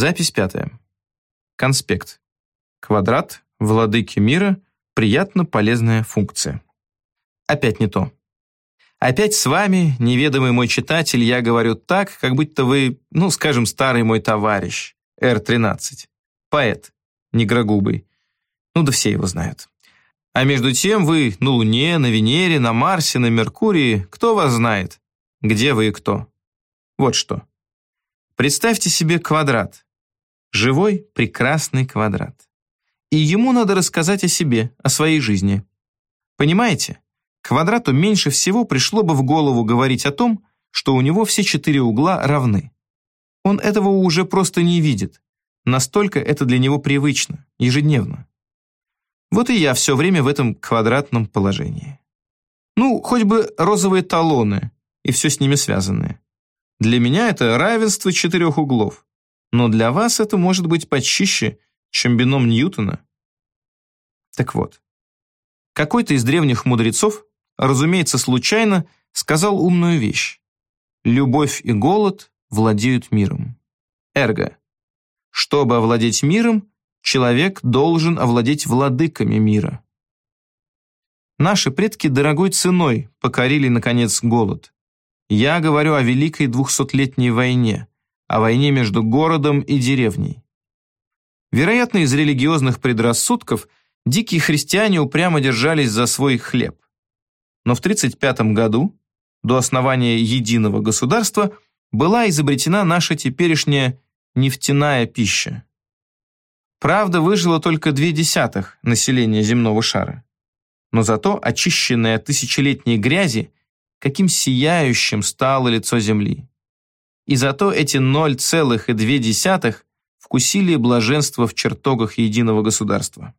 Запись пятая. Конспект. Квадрат, владыки мира, приятно полезная функция. Опять не то. Опять с вами, неведомый мой читатель, я говорю так, как будто вы, ну, скажем, старый мой товарищ, Р-13. Поэт, негрогубый. Ну да все его знают. А между тем вы на Луне, на Венере, на Марсе, на Меркурии, кто вас знает? Где вы и кто? Вот что. Представьте себе квадрат. Живой, прекрасный квадрат. И ему надо рассказать о себе, о своей жизни. Понимаете? Квадрату меньше всего пришло бы в голову говорить о том, что у него все четыре угла равны. Он этого уже просто не видит. Настолько это для него привычно, ежедневно. Вот и я все время в этом квадратном положении. Ну, хоть бы розовые талоны и все с ними связанное. Для меня это равенство четырех углов, но для вас это может быть почище, чем бином Ньютона. Так вот, какой-то из древних мудрецов, разумеется, случайно сказал умную вещь. Любовь и голод владеют миром. Эрго. Чтобы овладеть миром, человек должен овладеть владыками мира. Наши предки дорогой ценой покорили, наконец, голод. Я говорю о Великой двухсотлетней войне, о войне между городом и деревней. Вероятно, из религиозных предрассудков дикие христиане упрямо держались за свой хлеб. Но в 1935 году, до основания единого государства, была изобретена наша теперешняя нефтяная пища. Правда, выжило только две десятых населения земного шара. Но зато очищенное от тысячелетней грязи, каким сияющим стало лицо Земли. И зато эти 0,2 вкусили блаженство в чертогах единого государства.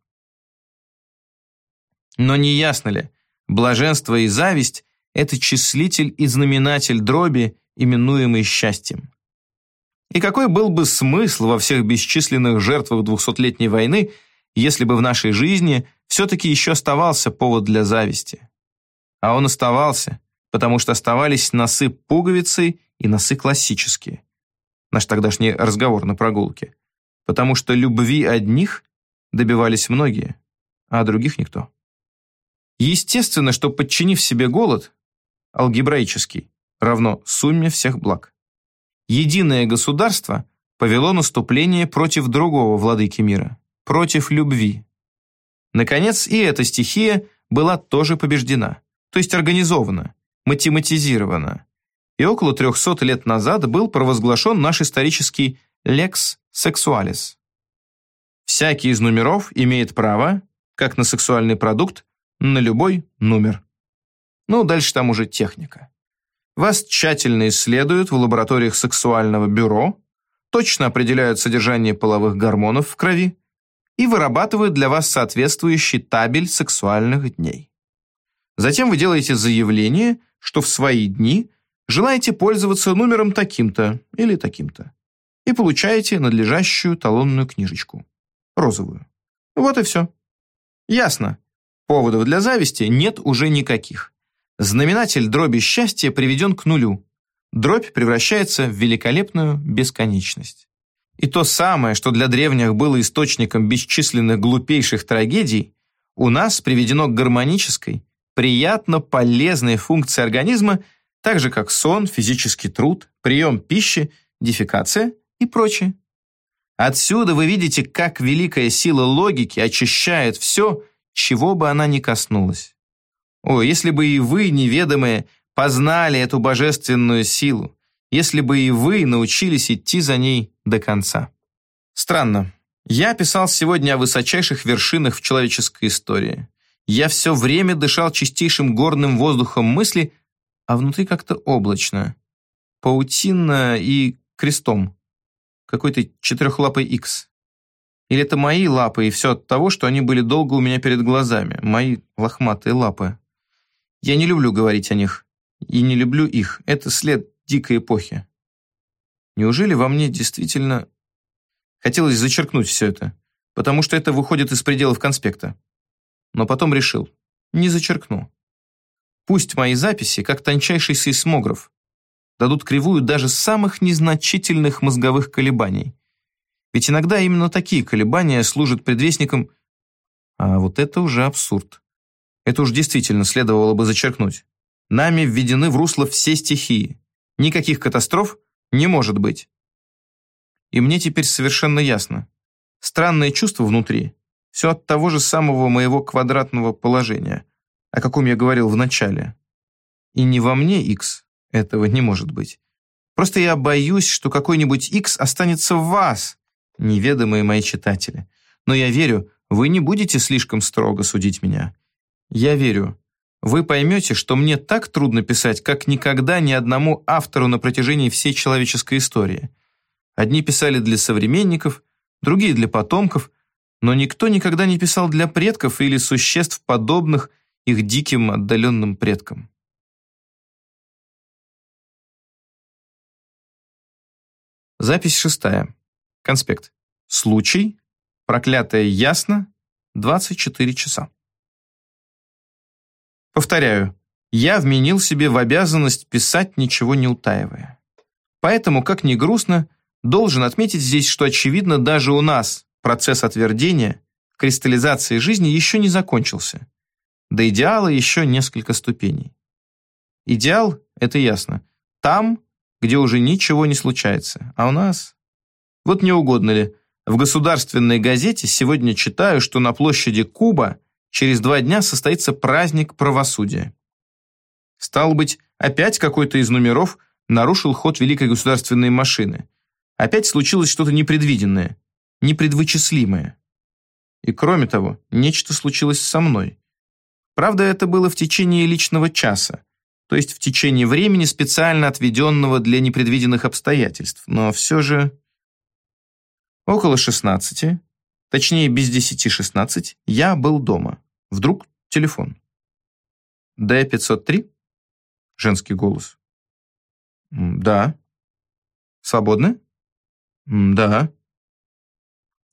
Но не ясно ли, блаженство и зависть – это числитель и знаменатель дроби, именуемый счастьем. И какой был бы смысл во всех бесчисленных жертвах двухсотлетней войны, если бы в нашей жизни все-таки еще оставался повод для зависти? А он оставался, потому что оставались носы пуговицы и носы классические. Наш тогдашний разговор на прогулке. Потому что любви одних добивались многие, а других никто. Естественно, что подчинив себе голод, алгебраический, равно сумме всех благ единое государство повело наступление против другого владыки мира, против любви. Наконец, и эта стихия была тоже побеждена, то есть организована, математизирована. И около 300 лет назад был провозглашен наш исторический «lex sexualis». Всякий из номеров имеет право, как на сексуальный продукт, на любой номер. Ну, дальше там уже техника. Вас тщательно исследуют в лабораториях сексуального бюро, точно определяют содержание половых гормонов в крови и вырабатывают для вас соответствующий табель сексуальных дней. Затем вы делаете заявление, что в свои дни желаете пользоваться номером таким-то или таким-то и получаете надлежащую талонную книжечку, розовую. Вот и все. Ясно. Поводов для зависти нет уже никаких. Знаменатель дроби счастья приведен к нулю. Дробь превращается в великолепную бесконечность. И то самое, что для древних было источником бесчисленных глупейших трагедий, у нас приведено к гармонической, приятно полезной функции организма, так же как сон, физический труд, прием пищи, дефекация и прочее. Отсюда вы видите, как великая сила логики очищает все, чего бы она ни коснулась. О, если бы и вы, неведомые, познали эту божественную силу, если бы и вы научились идти за ней до конца. Странно. Я писал сегодня о высочайших вершинах в человеческой истории. Я все время дышал чистейшим горным воздухом мысли, а внутри как-то облачно. Паутинно и крестом. Какой-то четырехлапый икс. Или это мои лапы, и все от того, что они были долго у меня перед глазами. Мои лохматые лапы. Я не люблю говорить о них. И не люблю их. Это след дикой эпохи. Неужели во мне действительно... Хотелось зачеркнуть все это, потому что это выходит из пределов конспекта. Но потом решил, не зачеркну. Пусть мои записи, как тончайший сейсмограф, дадут кривую даже самых незначительных мозговых колебаний. Ведь иногда именно такие колебания служат предвестником... А вот это уже абсурд. Это уж действительно следовало бы зачеркнуть. Нами введены в русло все стихии. Никаких катастроф не может быть. И мне теперь совершенно ясно. Странное чувство внутри. Все от того же самого моего квадратного положения, о каком я говорил в начале. И не во мне X, этого не может быть. Просто я боюсь, что какой-нибудь X останется в вас, неведомые мои читатели. Но я верю, вы не будете слишком строго судить меня. Я верю, вы поймете, что мне так трудно писать, как никогда ни одному автору на протяжении всей человеческой истории. Одни писали для современников, другие для потомков, но никто никогда не писал для предков или существ, подобных их диким отдаленным предкам. Запись шестая. Конспект. Случай. Проклятое ясно. 24 часа. Повторяю, я вменил себе в обязанность писать, ничего не утаивая. Поэтому, как ни грустно, должен отметить здесь, что очевидно даже у нас процесс отвердения, кристаллизации жизни еще не закончился. До идеала еще несколько ступеней. Идеал, это ясно, там, где уже ничего не случается. А у нас? Вот не угодно ли, в государственной газете сегодня читаю, что на площади Куба через два дня состоится праздник правосудия. Стало быть, опять какой-то из номеров нарушил ход великой государственной машины. Опять случилось что-то непредвиденное, непредвычислимое. И кроме того, нечто случилось со мной. Правда, это было в течение личного часа, то есть в течение времени, специально отведенного для непредвиденных обстоятельств. Но все же... Около 16, точнее без 10-16, я был дома. Вдруг телефон. Д-503? Женский голос. Да. Свободны? Да.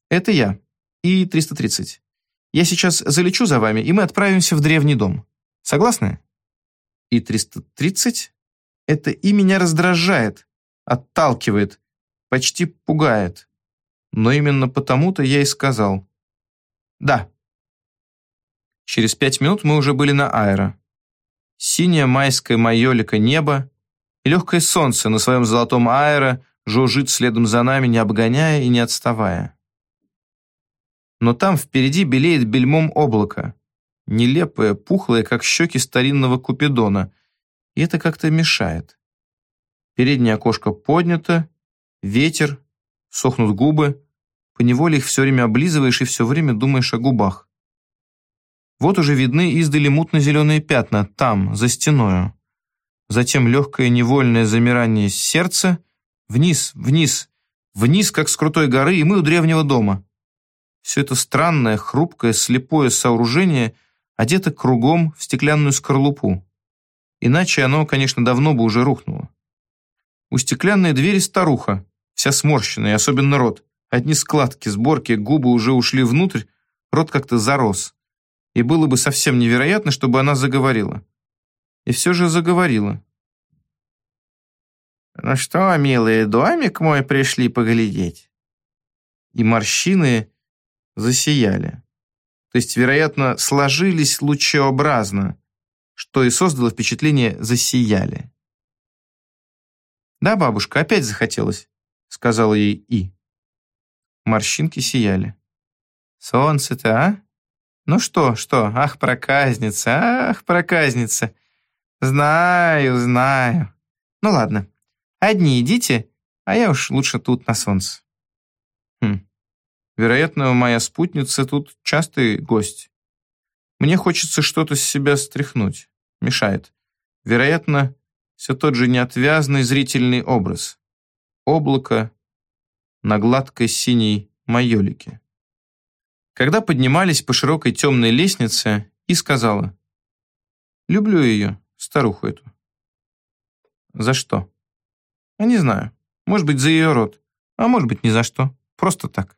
Это я. И 330. Я сейчас залечу за вами, и мы отправимся в древний дом. Согласны? и 330 — это и меня раздражает, отталкивает, почти пугает. Но именно потому-то я и сказал «да». Через пять минут мы уже были на аэро. Синее майское майолика небо и легкое солнце на своем золотом аэро жужжит следом за нами, не обгоняя и не отставая. Но там впереди белеет бельмом облако, нелепая, пухлая, как щеки старинного купидона, и это как-то мешает. Переднее окошко поднято, ветер, сохнут губы, поневоле их все время облизываешь и все время думаешь о губах. Вот уже видны издали мутно-зеленые пятна, там, за стеною. Затем легкое невольное замирание сердца, вниз, вниз, вниз, как с крутой горы, и мы у древнего дома. Все это странное, хрупкое, слепое сооружение — одето кругом в стеклянную скорлупу. Иначе оно, конечно, давно бы уже рухнуло. У стеклянной двери старуха, вся сморщенная, особенно рот. Одни складки, сборки, губы уже ушли внутрь, рот как-то зарос. И было бы совсем невероятно, чтобы она заговорила. И все же заговорила. «Ну что, милый, домик мой пришли поглядеть?» И морщины засияли то есть, вероятно, сложились лучеобразно, что и создало впечатление «засияли». «Да, бабушка, опять захотелось», — сказала ей И. Морщинки сияли. «Солнце-то, а? Ну что, что? Ах, проказница, ах, проказница. Знаю, знаю. Ну ладно, одни идите, а я уж лучше тут на солнце». Хм. Вероятно, моя спутница тут частый гость. Мне хочется что-то с себя стряхнуть. Мешает. Вероятно, все тот же неотвязный зрительный образ. Облако на гладкой синей майолике. Когда поднимались по широкой темной лестнице, и сказала, «Люблю ее, старуху эту». «За что?» «Я не знаю. Может быть, за ее род, а может быть, ни за что. Просто так».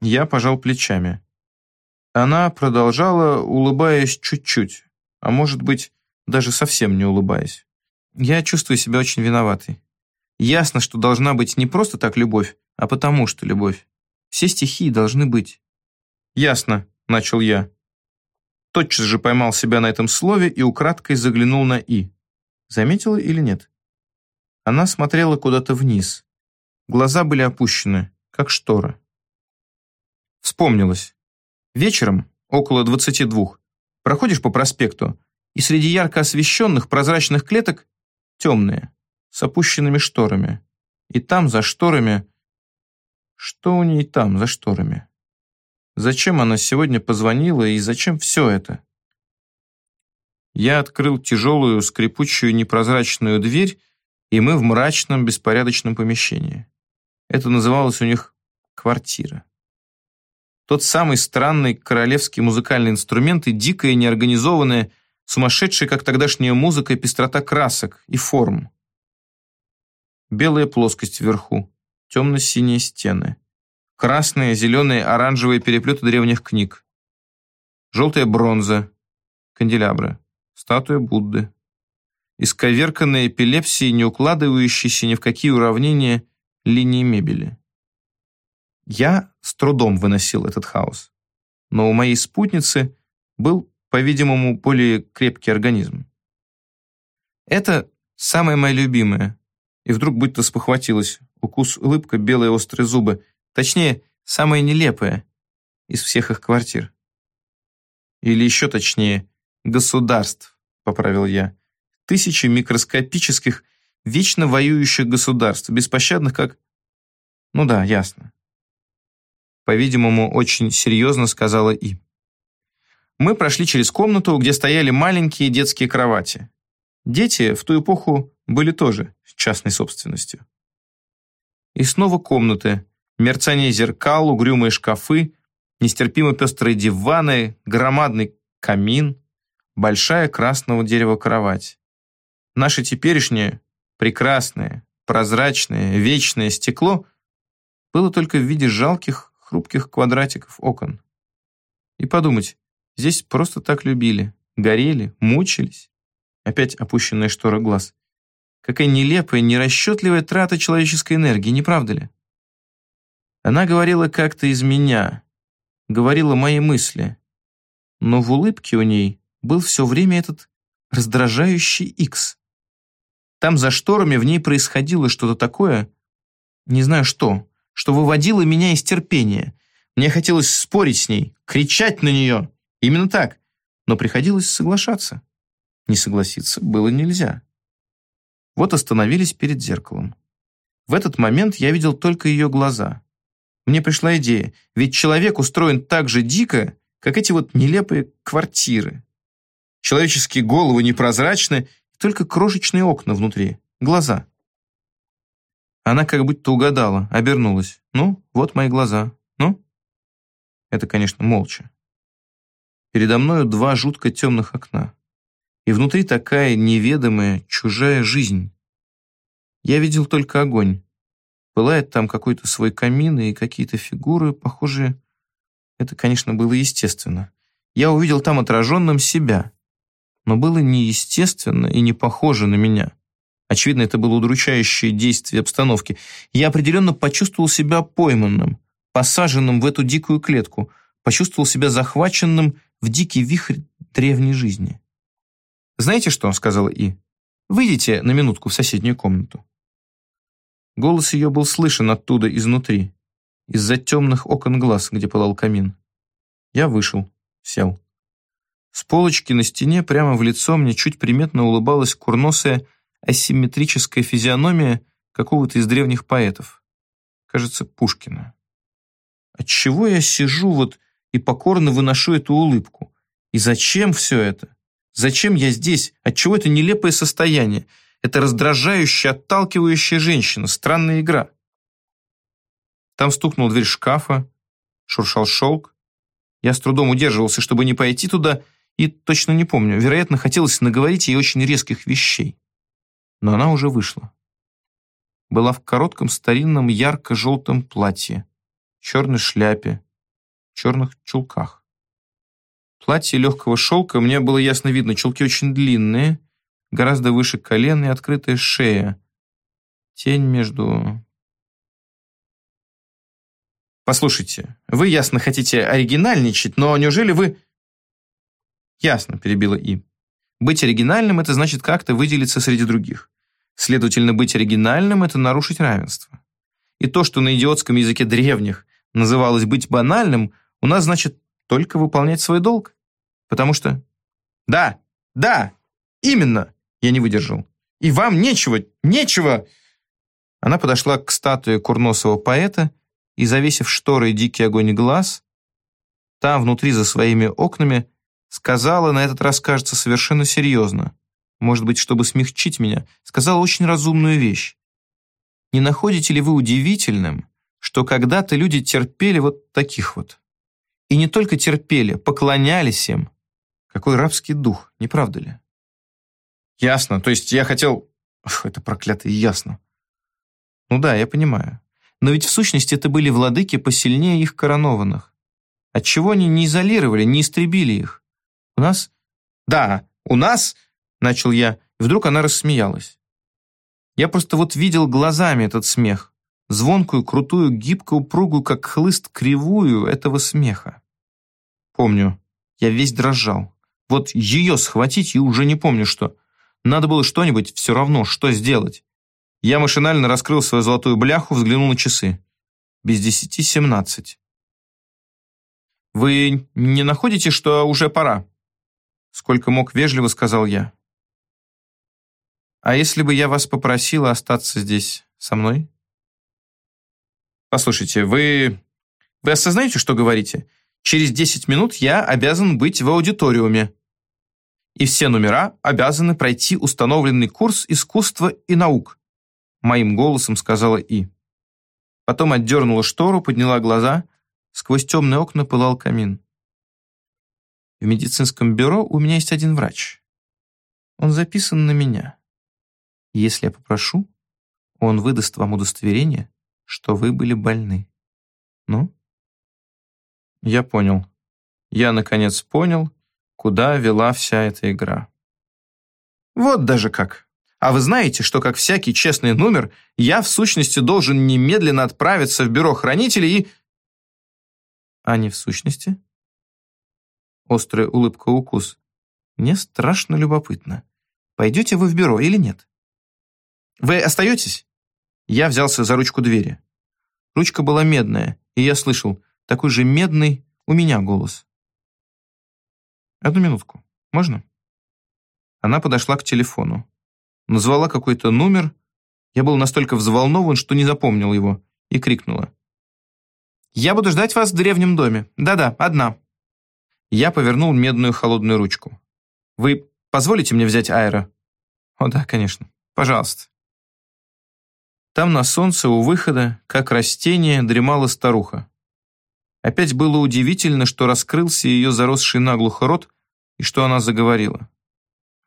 Я пожал плечами. Она продолжала, улыбаясь чуть-чуть, а может быть, даже совсем не улыбаясь. Я чувствую себя очень виноватой. Ясно, что должна быть не просто так любовь, а потому что, любовь. Все стихии должны быть. Ясно, начал я. Тотчас же поймал себя на этом слове и украдкой заглянул на «и». Заметила или нет? Она смотрела куда-то вниз. Глаза были опущены, как штора. Вспомнилось. Вечером, около двадцати двух, проходишь по проспекту, и среди ярко освещенных прозрачных клеток темные, с опущенными шторами. И там, за шторами... Что у ней там, за шторами? Зачем она сегодня позвонила и зачем все это? Я открыл тяжелую, скрипучую, непрозрачную дверь, и мы в мрачном, беспорядочном помещении. Это называлось у них квартира. Тот самый странный королевский музыкальный инструмент и дикая, неорганизованная, сумасшедшая, как тогдашняя музыка, пестрота красок и форм. Белая плоскость вверху, темно-синие стены, красные, зеленые, оранжевые переплеты древних книг, желтая бронза, канделябры, статуя Будды, исковерканная эпилепсией, не укладывающейся ни в какие уравнения линии мебели. Я с трудом выносил этот хаос, но у моей спутницы был, по-видимому, более крепкий организм. Это самое мое любимое, и вдруг будто спохватилась, укус улыбка, белые острые зубы, точнее, самое нелепое из всех их квартир. Или еще точнее, государств, поправил я. Тысячи микроскопических, вечно воюющих государств, беспощадных как... Ну да, ясно. По-видимому, очень серьезно сказала И. Мы прошли через комнату, где стояли маленькие детские кровати. Дети в ту эпоху были тоже частной собственностью. И снова комнаты, мерцание зеркал, угрюмые шкафы, нестерпимо пестрые диваны, громадный камин, большая красного дерева кровать. Наше теперешнее, прекрасное, прозрачное, вечное стекло было только в виде жалких, хрупких квадратиков окон. И подумать, здесь просто так любили, горели, мучились. Опять опущенная штора глаз. Какая нелепая, нерасчетливая трата человеческой энергии, не правда ли? Она говорила как-то из меня, говорила мои мысли. Но в улыбке у ней был все время этот раздражающий икс. Там за шторами в ней происходило что-то такое, не знаю что, что выводило меня из терпения. Мне хотелось спорить с ней, кричать на нее. Именно так. Но приходилось соглашаться. Не согласиться было нельзя. Вот остановились перед зеркалом. В этот момент я видел только ее глаза. Мне пришла идея, ведь человек устроен так же дико, как эти вот нелепые квартиры. Человеческие головы непрозрачны, только крошечные окна внутри, глаза. Она как будто угадала, обернулась. Ну, вот мои глаза. Ну? Это, конечно, молча. Передо мною два жутко темных окна и внутри такая неведомая, чужая жизнь. Я видел только огонь. Пылает там какой-то свой камин и какие-то фигуры, похожие... Это, конечно, было естественно. Я увидел там отраженным себя. Но было неестественно и не похоже на меня. Очевидно, это было удручающее действие обстановки. Я определенно почувствовал себя пойманным, посаженным в эту дикую клетку, почувствовал себя захваченным в дикий вихрь древней жизни. «Знаете что?» — сказала И. «Выйдите на минутку в соседнюю комнату». Голос ее был слышен оттуда, изнутри, из-за темных окон глаз, где пылал камин. Я вышел, сел. С полочки на стене прямо в лицо мне чуть приметно улыбалась курносая асимметрическая физиономия какого-то из древних поэтов. Кажется, Пушкина. Отчего я сижу вот и покорно выношу эту улыбку? И зачем все это? Зачем я здесь? Отчего это нелепое состояние? Это раздражающая, отталкивающая женщина. Странная игра. Там стукнул дверь шкафа, шуршал шелк. Я с трудом удерживался, чтобы не пойти туда, и точно не помню. Вероятно, хотелось наговорить ей очень резких вещей. Но она уже вышла. Была в коротком старинном ярко-желтом платье, черной шляпе, черных чулках. Платье легкого шелка, мне было ясно видно, чулки очень длинные, гораздо выше колен и открытая шея. Тень между... Послушайте, вы ясно хотите оригинальничать, но неужели вы... Ясно, перебила И. Быть оригинальным – это значит как-то выделиться среди других. Следовательно, быть оригинальным – это нарушить равенство. И то, что на идиотском языке древних называлось быть банальным, у нас значит только выполнять свой долг. Потому что... Да, да, именно, я не выдержал. И вам нечего, нечего... Она подошла к статуе курносого поэта и, завесив шторой дикий огонь глаз, там, внутри, за своими окнами, сказала, на этот раз, кажется, совершенно серьезно, может быть, чтобы смягчить меня, сказала очень разумную вещь. Не находите ли вы удивительным, что когда-то люди терпели вот таких вот? И не только терпели, поклонялись им. Какой рабский дух, не правда ли? Ясно, то есть я хотел... Ох, это проклятое ясно. Ну да, я понимаю. Но ведь в сущности это были владыки посильнее их коронованных. Отчего они не изолировали, не истребили их? У нас... Да, у нас... Начал я, и вдруг она рассмеялась. Я просто вот видел глазами этот смех. Звонкую, крутую, гибкую, упругую, как хлыст, кривую этого смеха. Помню, я весь дрожал. Вот ее схватить и уже не помню что. Надо было что-нибудь все равно, что сделать. Я машинально раскрыл свою золотую бляху, взглянул на часы. Без десяти семнадцать. «Вы не находите, что уже пора?» Сколько мог, вежливо сказал я. «А если бы я вас попросила остаться здесь со мной?» «Послушайте, вы... Вы осознаете, что говорите? Через десять минут я обязан быть в аудиториуме и все номера обязаны пройти установленный курс искусства и наук», моим голосом сказала И. Потом отдернула штору, подняла глаза. Сквозь темные окна пылал камин. В медицинском бюро у меня есть один врач. Он записан на меня. Если я попрошу, он выдаст вам удостоверение, что вы были больны. Ну? Я понял. Я, наконец, понял, куда вела вся эта игра. Вот даже как. А вы знаете, что, как всякий честный номер, я, в сущности, должен немедленно отправиться в бюро хранителей и... А не в сущности? Острая улыбка-укус. Мне страшно любопытно. Пойдете вы в бюро или нет? Вы остаетесь? Я взялся за ручку двери. Ручка была медная, и я слышал такой же медный у меня голос. Одну минутку. Можно? Она подошла к телефону. Назвала какой-то номер. Я был настолько взволнован, что не запомнил его, и крикнула. «Я буду ждать вас в древнем доме. Да-да, одна». Я повернул медную холодную ручку. «Вы позволите мне взять аэро?» «О да, конечно. Пожалуйста». Там на солнце у выхода, как растение, дремала старуха. Опять было удивительно, что раскрылся ее заросший наглухо рот, и что она заговорила.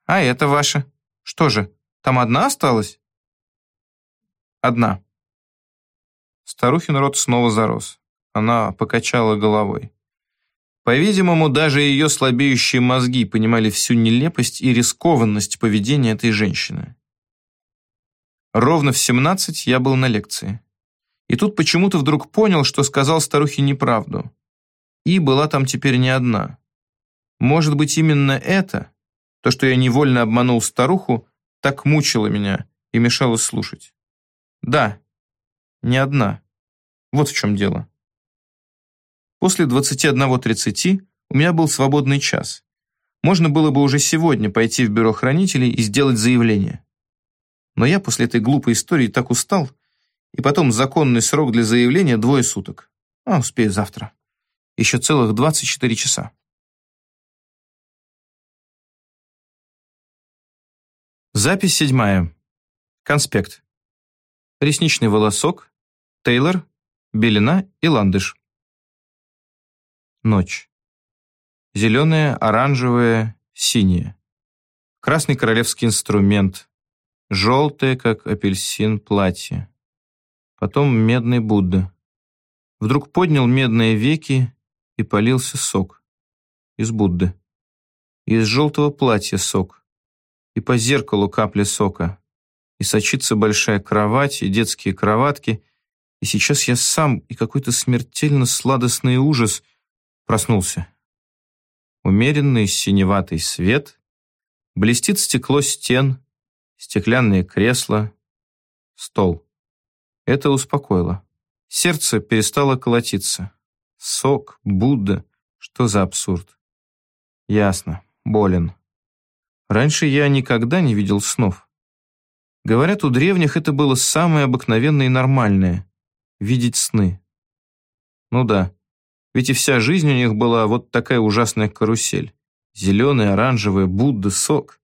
«А это ваша? Что же, там одна осталась?» «Одна». Старухин рот снова зарос. Она покачала головой. По-видимому, даже ее слабеющие мозги понимали всю нелепость и рискованность поведения этой женщины. Ровно в семнадцать я был на лекции. И тут почему-то вдруг понял, что сказал старухе неправду. И была там теперь не одна. Может быть, именно это, то, что я невольно обманул старуху, так мучило меня и мешало слушать. Да, не одна. Вот в чем дело. После 21.30 у меня был свободный час. Можно было бы уже сегодня пойти в бюро хранителей и сделать заявление. Но я после этой глупой истории так устал, и потом законный срок для заявления двое суток. А, успею завтра. Еще целых 24 часа. Запись седьмая. Конспект. Ресничный волосок, Тейлор, белина и ландыш. Ночь. Зеленая, оранжевая, синяя. Красный королевский инструмент. Желтое, как апельсин, платье потом медный Будда. Вдруг поднял медные веки и полился сок. Из Будды. из желтого платья сок. И по зеркалу капли сока. И сочится большая кровать, и детские кроватки, И сейчас я сам и какой-то смертельно сладостный ужас проснулся. Умеренный синеватый свет, блестит стекло стен, стеклянные кресла, стол. Это успокоило. Сердце перестало колотиться. Сок, Будда, что за абсурд? Ясно, болен. Раньше я никогда не видел снов. Говорят, у древних это было самое обыкновенное и нормальное — видеть сны. Ну да, ведь и вся жизнь у них была вот такая ужасная карусель. Зеленая, оранжевая, Будда, сок.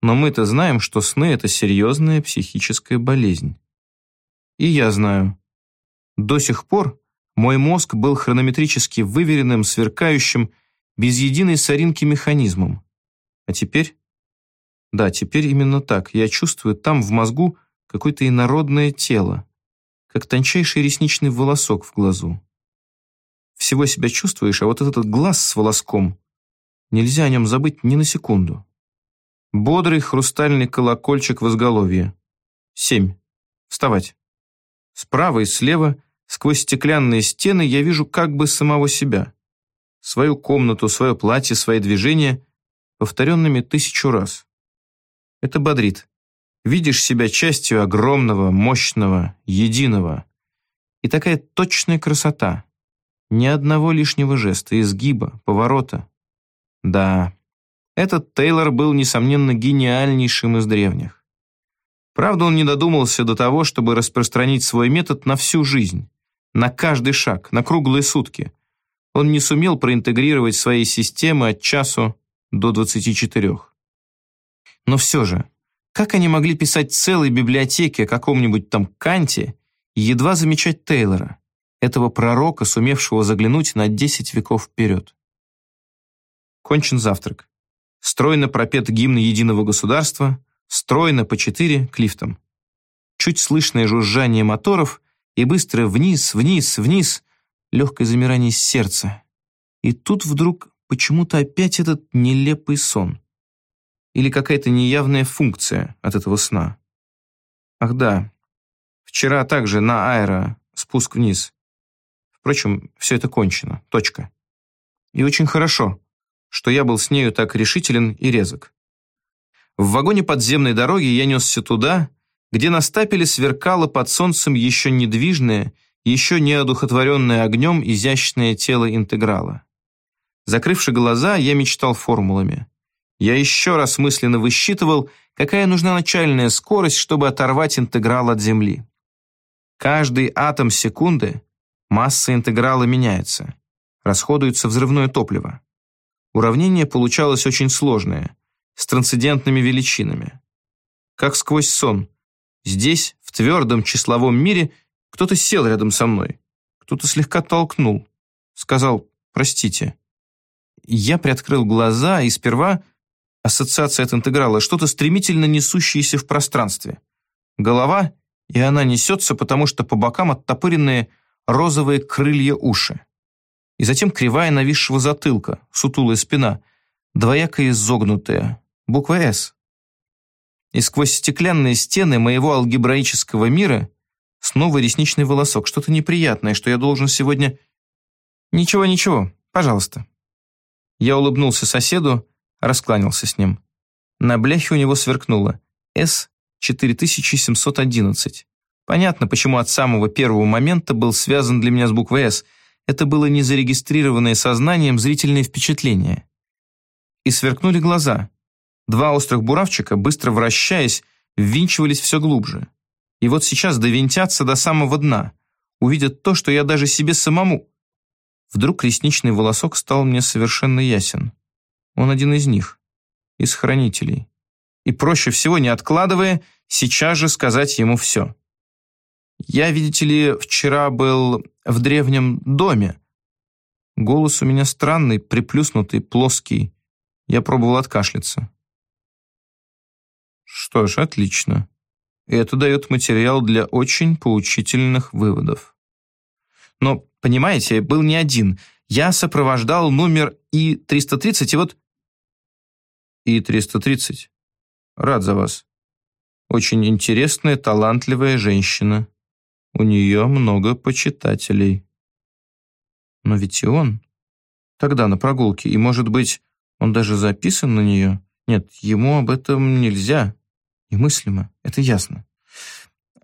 Но мы-то знаем, что сны — это серьезная психическая болезнь. И я знаю. До сих пор мой мозг был хронометрически выверенным, сверкающим, без единой соринки механизмом. А теперь? Да, теперь именно так. Я чувствую там в мозгу какое-то инородное тело, как тончайший ресничный волосок в глазу. Всего себя чувствуешь, а вот этот глаз с волоском, нельзя о нем забыть ни на секунду. Бодрый хрустальный колокольчик в изголовье. Семь. Вставать. Справа и слева, сквозь стеклянные стены, я вижу как бы самого себя. Свою комнату, свое платье, свои движения — повторенными тысячу раз. Это бодрит. Видишь себя частью огромного, мощного, единого. И такая точная красота. Ни одного лишнего жеста, изгиба, поворота. Да, этот Тейлор был, несомненно, гениальнейшим из древних. Правда, он не додумался до того, чтобы распространить свой метод на всю жизнь, на каждый шаг, на круглые сутки. Он не сумел проинтегрировать свои системы от часу до 24. Но все же, как они могли писать целые библиотеки о каком-нибудь там Канте едва замечать Тейлора, этого пророка, сумевшего заглянуть на 10 веков вперед? Кончен завтрак. Стройно пропет гимн единого государства, стройно по четыре к лифтам. Чуть слышное жужжание моторов и быстро вниз, вниз, вниз, легкое замирание сердца. И тут вдруг почему-то опять этот нелепый сон. Или какая-то неявная функция от этого сна. Ах да, вчера также на аэро спуск вниз. Впрочем, все это кончено, точка. И очень хорошо, что я был с нею так решителен и резок. В вагоне подземной дороги я несся туда, где на стапеле сверкало под солнцем еще недвижное, еще не одухотворенное огнем изящное тело интеграла. Закрывши глаза, я мечтал формулами. Я еще раз мысленно высчитывал, какая нужна начальная скорость, чтобы оторвать интеграл от Земли. Каждый атом секунды масса интеграла меняется. Расходуется взрывное топливо. Уравнение получалось очень сложное, с трансцендентными величинами. Как сквозь сон. Здесь, в твердом числовом мире, кто-то сел рядом со мной. Кто-то слегка толкнул. Сказал «простите». Я приоткрыл глаза, и сперва ассоциация от интеграла, что-то стремительно несущееся в пространстве. Голова, и она несется, потому что по бокам оттопыренные розовые крылья уши. И затем кривая нависшего затылка, сутулая спина, двояко изогнутая, буква «С». И сквозь стеклянные стены моего алгебраического мира снова ресничный волосок, что-то неприятное, что я должен сегодня... Ничего, ничего, пожалуйста. Я улыбнулся соседу, раскланялся с ним. На бляхе у него сверкнуло С-4711. Понятно, почему от самого первого момента был связан для меня с буквой «С». Это было незарегистрированное сознанием зрительное впечатление. И сверкнули глаза. Два острых буравчика, быстро вращаясь, ввинчивались все глубже. И вот сейчас довинтятся до самого дна, увидят то, что я даже себе самому Вдруг ресничный волосок стал мне совершенно ясен. Он один из них, из хранителей. И проще всего, не откладывая, сейчас же сказать ему все. Я, видите ли, вчера был в древнем доме. Голос у меня странный, приплюснутый, плоский. Я пробовал откашляться. Что ж, отлично. Это дает материал для очень поучительных выводов. Но Понимаете, был не один. Я сопровождал номер И-330, и вот... И-330. Рад за вас. Очень интересная, талантливая женщина. У нее много почитателей. Но ведь и он тогда на прогулке, и, может быть, он даже записан на нее. Нет, ему об этом нельзя. Немыслимо, это ясно.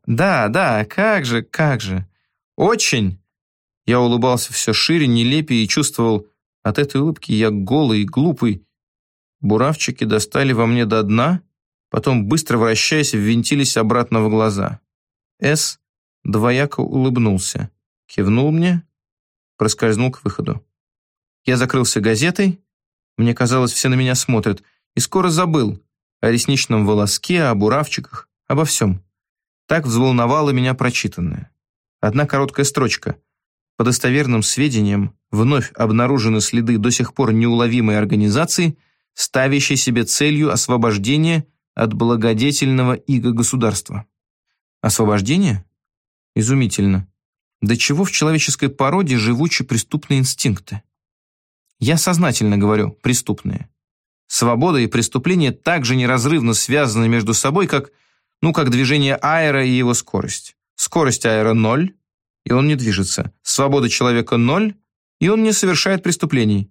Да, да, как же, как же. Очень. Я улыбался все шире, нелепее и чувствовал, от этой улыбки я голый и глупый. Буравчики достали во мне до дна, потом, быстро вращаясь, ввинтились обратно в глаза. С двояко улыбнулся, кивнул мне, проскользнул к выходу. Я закрылся газетой, мне казалось, все на меня смотрят, и скоро забыл о ресничном волоске, о буравчиках, обо всем. Так взволновало меня прочитанное. Одна короткая строчка. По достоверным сведениям, вновь обнаружены следы до сих пор неуловимой организации, ставящей себе целью освобождение от благодетельного иго государства. Освобождение? Изумительно. До чего в человеческой породе живучи преступные инстинкты? Я сознательно говорю «преступные». Свобода и преступление также неразрывно связаны между собой, как, ну, как движение аэра и его скорость. Скорость аэра – ноль, и он не движется. Свобода человека – ноль, и он не совершает преступлений.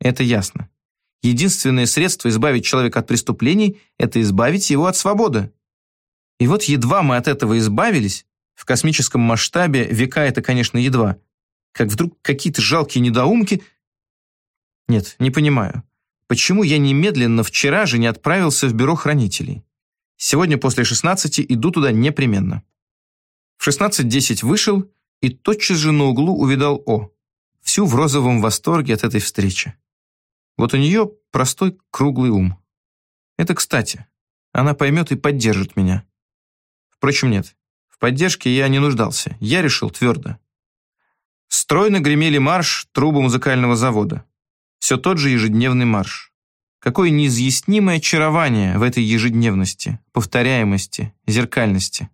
Это ясно. Единственное средство избавить человека от преступлений – это избавить его от свободы. И вот едва мы от этого избавились, в космическом масштабе века это, конечно, едва, как вдруг какие-то жалкие недоумки – нет, не понимаю. Почему я немедленно вчера же не отправился в бюро хранителей? Сегодня после 16 иду туда непременно. В 16.10 вышел и тотчас же на углу увидал О. Всю в розовом восторге от этой встречи. Вот у нее простой круглый ум. Это кстати. Она поймет и поддержит меня. Впрочем, нет. Поддержке я не нуждался. Я решил твердо. Стройно гремели марш трубы музыкального завода. Все тот же ежедневный марш. Какое неизъяснимое очарование в этой ежедневности, повторяемости, зеркальности.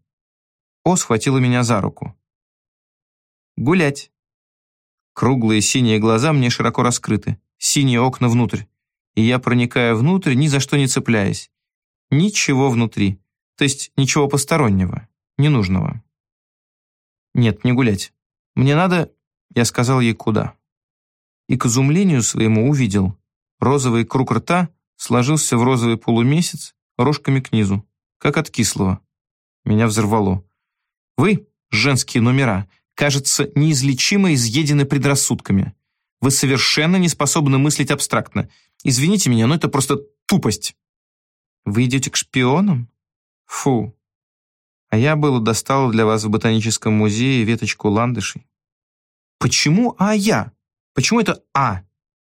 О схватила меня за руку. «Гулять». Круглые синие глаза мне широко раскрыты, синие окна внутрь. И я проникаю внутрь, ни за что не цепляясь. Ничего внутри, то есть ничего постороннего, ненужного. Нет, не гулять. Мне надо, я сказал ей куда и к изумлению своему увидел. Розовый круг рта сложился в розовый полумесяц рожками к низу, как от кислого. Меня взорвало. Вы, женские номера, кажется, неизлечимо изъедены предрассудками. Вы совершенно не способны мыслить абстрактно. Извините меня, но это просто тупость. Вы идете к шпионам? Фу. А я было достал для вас в ботаническом музее веточку ландышей. Почему «а я»? Почему это «а»?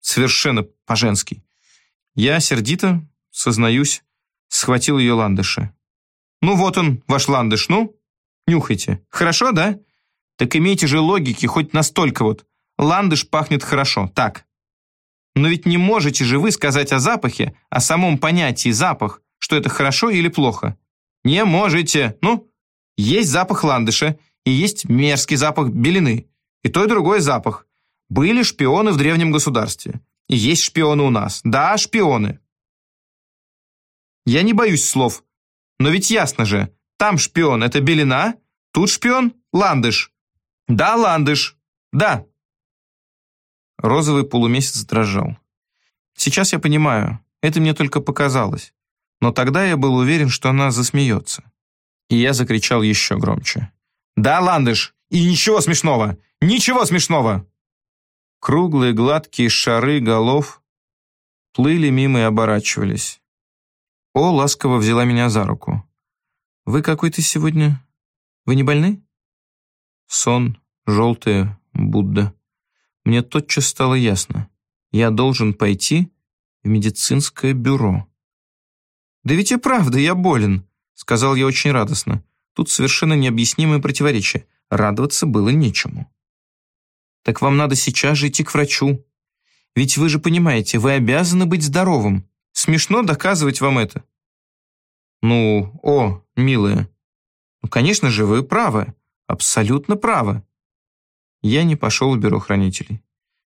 Совершенно по-женски. Я сердито, сознаюсь, схватил ее ландыша. «Ну вот он, ваш ландыш, ну? Нюхайте. Хорошо, да? Так имейте же логики хоть настолько вот. Ландыш пахнет хорошо, так. Но ведь не можете же вы сказать о запахе, о самом понятии запах, что это хорошо или плохо. Не можете. Ну, есть запах ландыша и есть мерзкий запах белины. И то, и другой запах. Были шпионы в древнем государстве. И есть шпионы у нас. Да, шпионы. Я не боюсь слов. Но ведь ясно же, там шпион – это Белина, тут шпион – Ландыш. Да, Ландыш. Да. Розовый полумесяц дрожал. Сейчас я понимаю, это мне только показалось. Но тогда я был уверен, что она засмеется. И я закричал еще громче. «Да, Ландыш, и ничего смешного! Ничего смешного!» Круглые гладкие шары голов плыли мимо и оборачивались. О ласково взяла меня за руку. «Вы какой-то сегодня... Вы не больны?» Сон, желтая, Будда. Мне тотчас стало ясно. Я должен пойти в медицинское бюро. «Да ведь и правда, я болен», — сказал я очень радостно. Тут совершенно необъяснимое противоречие. Радоваться было нечему. Так вам надо сейчас же идти к врачу. Ведь вы же понимаете, вы обязаны быть здоровым. Смешно доказывать вам это. Ну, о, милая. Ну, конечно же, вы правы. Абсолютно правы. Я не пошел в бюро хранителей.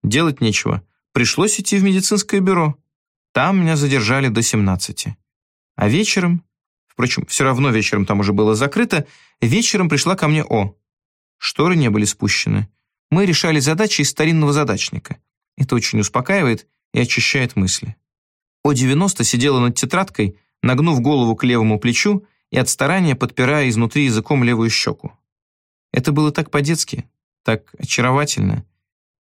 Делать нечего. Пришлось идти в медицинское бюро. Там меня задержали до 17. А вечером, впрочем, все равно вечером там уже было закрыто, вечером пришла ко мне О. Шторы не были спущены. Мы решали задачи из старинного задачника. Это очень успокаивает и очищает мысли. О-90 сидела над тетрадкой, нагнув голову к левому плечу и от старания подпирая изнутри языком левую щеку. Это было так по-детски, так очаровательно.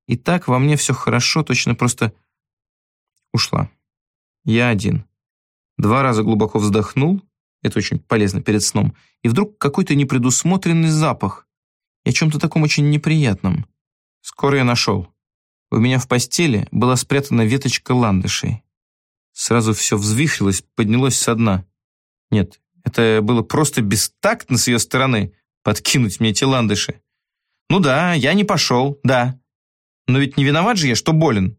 И так во мне все хорошо, точно просто ушла. Я один. Два раза глубоко вздохнул, это очень полезно перед сном, и вдруг какой-то непредусмотренный запах. И о чем-то таком очень неприятном. Скоро я нашел. У меня в постели была спрятана веточка ландышей. Сразу все взвихрилось, поднялось со дна. Нет, это было просто бестактно с ее стороны подкинуть мне эти ландыши. Ну да, я не пошел, да. Но ведь не виноват же я, что болен.